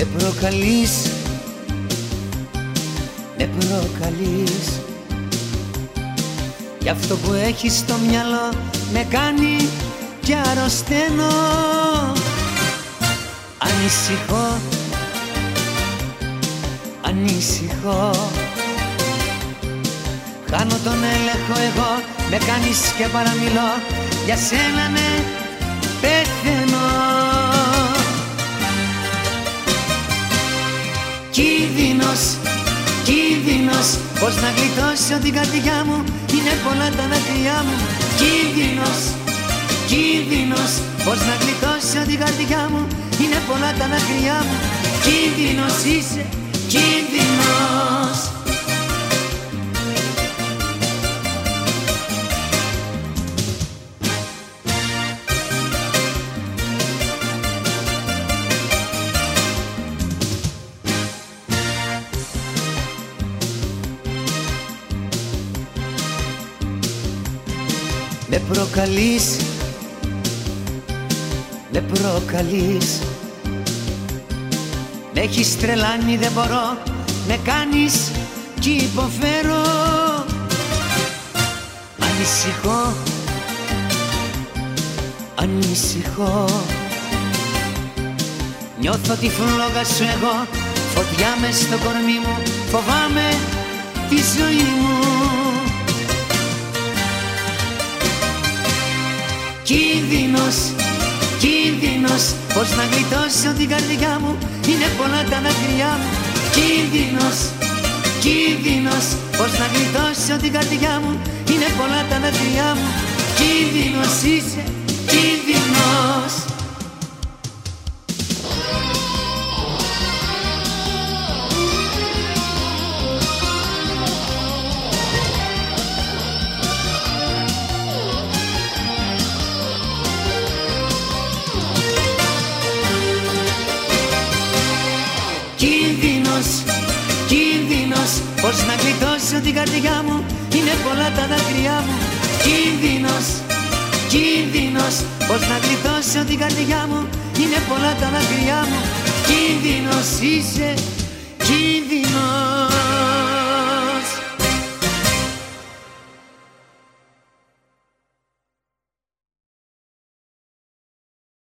Με προκαλείς. Με προκαλείς. Κι αυτό που έχεις στο μυαλό Με κάνει κι αρρωσταίνω. Ανησυχώ. Ανησυχώ. Χάνω τον έλεγχο εγώ Με κάνεις και παραμιλώ. Για σένα ναι Κίνδυνος, κίνδυνος. Πώς να γλιτώσω την καρδιά μου Είναι πολλά τα δάκρυά μου. Κίνδυνος, κίνδυνος. Πώς να γλιτώσω την καρδιά μου Είναι πολλά τα δάκρυά μου. Κίνδυνος είσαι, κίνδυνος Με προκαλείς Με προκαλείς. Με έχεις τρελάνει δεν μπορώ Με κάνεις κι υποφέρω. Ανησυχώ Ανησυχώ. Νιώθω τη φλόγα σου εγώ Φωτιά μες στο κορμί μου Φοβάμαι τη ζωή μου Κίνδυνος, κίνδυνος Πώς να γλιτώσω την καρδιά μου Είναι πολλά τα δάκρυά μου. Κίνδυνος, κίνδυνος Πώς να γλιτώσω την καρδιά μου Είναι πολλά τα δάκρυά μου. Κίνδυνος είσαι, κίνδυνος Κίνδυνος, κίνδυνος. Πώς να γλιτώσω την καρδιά μου. Είναι πολλά τα δάκρυά μου. Κίνδυνος, κίνδυνος. Πώς να γλιτώσω την καρδιά μου. Είναι πολλά τα δάκρυά μου. Κίνδυνος είσαι, κίνδυνος